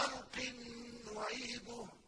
خَلْقٍ نُّعِيدُهُ.